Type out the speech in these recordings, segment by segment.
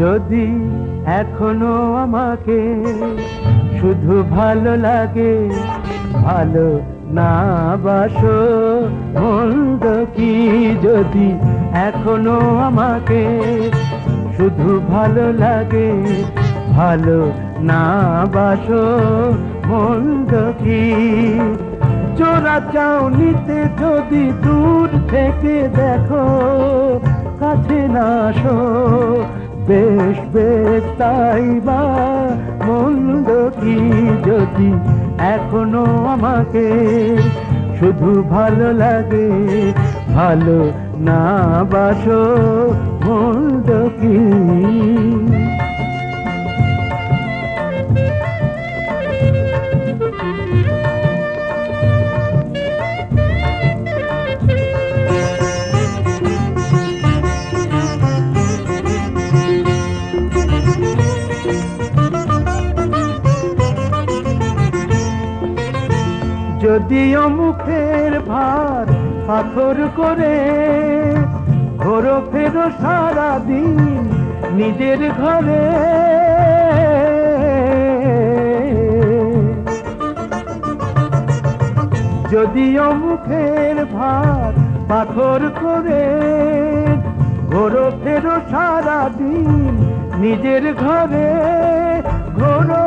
যদি এখনও আমাকে শুধু ভালো লাগে ভালো না বাসো, মন্দ কি যদি এখনও আমাকে শুধু ভালো লাগে? ভালো না বাসো, মন্দ কি? চোরা চাউনিতে যদি দূর থেকে দেখো, কাছে না আসো, বেশ বেশ, তাই বা মন্দ কি যদি এখনও আমাকে শুধু ভালো লাগে ভালো না বাসো মন্দ কি? যদিও মুখের ভার পাথর করে ঘোরো ফেরো সারাদিন নিজের ঘরে। যদিও মুখের ভার পাথর করে ঘোরো ফেরো সারাদিন নিজের ঘরে, ঘোরো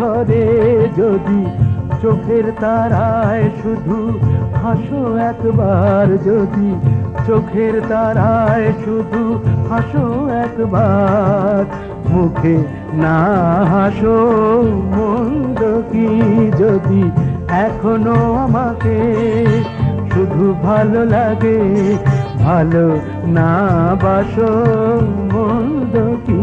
ঘরে যদি চোখের তারায় শুধু হাসো একবার, যদি চোখের তারায় শুধু হাসো একবার, মুখে না হাসো মন্দ কি যদি এখনও আমাকে? শুধু ভালো লাগে, ভালো না বাসো মন্দ কি?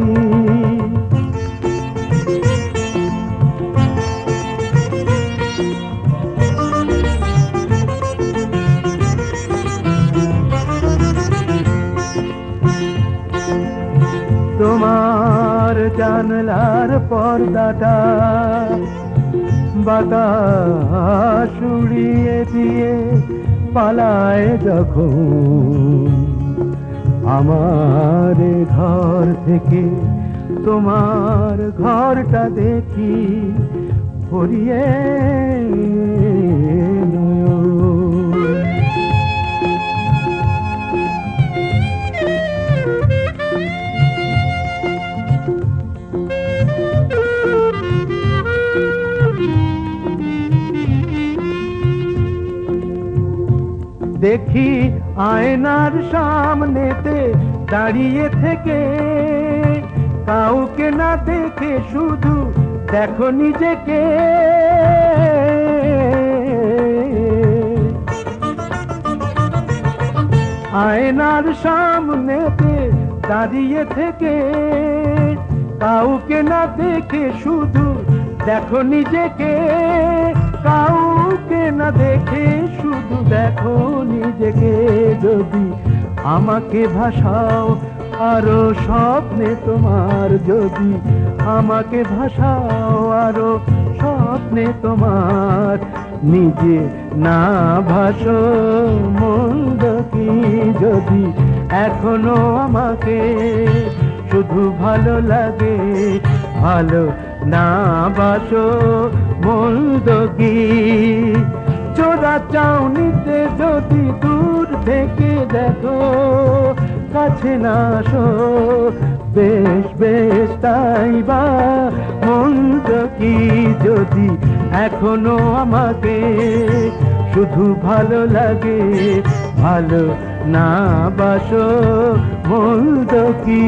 জানলার পর্দাটা বাতাস উড়িয়ে দিয়ে পালায় যখন আমার ঘর থেকে তোমার ঘরটা দেখি ভরিয়ে দেখি আয়নার সামনেতে দাঁড়িয়ে থেকে। কাউকে না দেখে শুধু দেখো নিজেকে। আয়নার সামনেতে দাঁড়িয়ে থেকে। কাউকে না দেখে শুধু দেখো নিজেকে। কাউকে না দেখে, শুধু দেখো নিজেকে যদি আমাকে ভাসাও আরও স্বপ্নে তোমার যদি আমাকে ভাসাও আরও স্বপ্নে তোমার নিজে না ভাসো, মন্দ কি যদি এখনও আমাকে শুধু ভালো লাগে, ভালো না বাসো মন্দ কি চোরা চাউনিতে যদি দূর থেকে দেখো, কাছে না আসো। বেশ বেশ, তাই বা মন্দ কি যদি এখনও আমাকে শুধু ভালো লাগে, ভালো না বাসো মন্দ কি